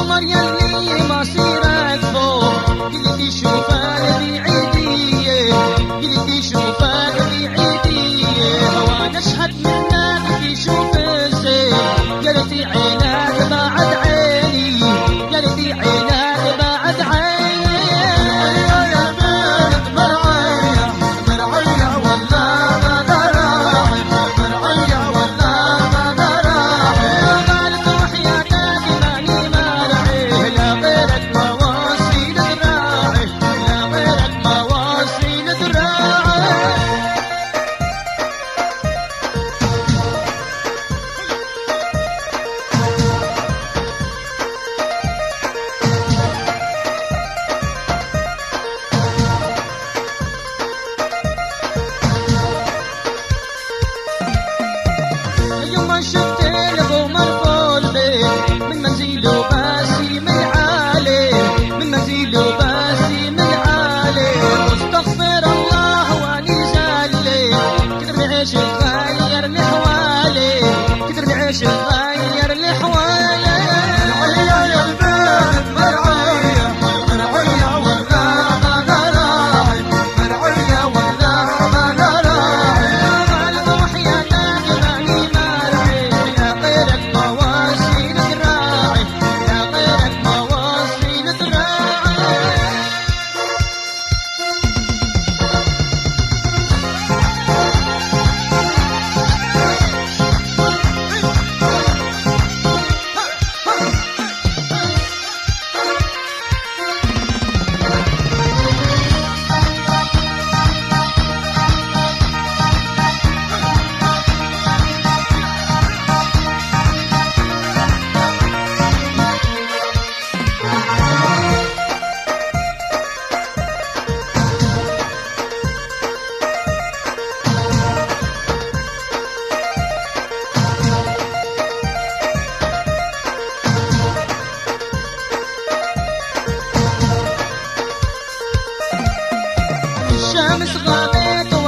القمر يلي ما سيرت فوق قلت يشوفها بعيدية قلت يشوفها بعيدية وأنا اشهد منها قلت يشوف الزين قالت عينها I'm a sublime man.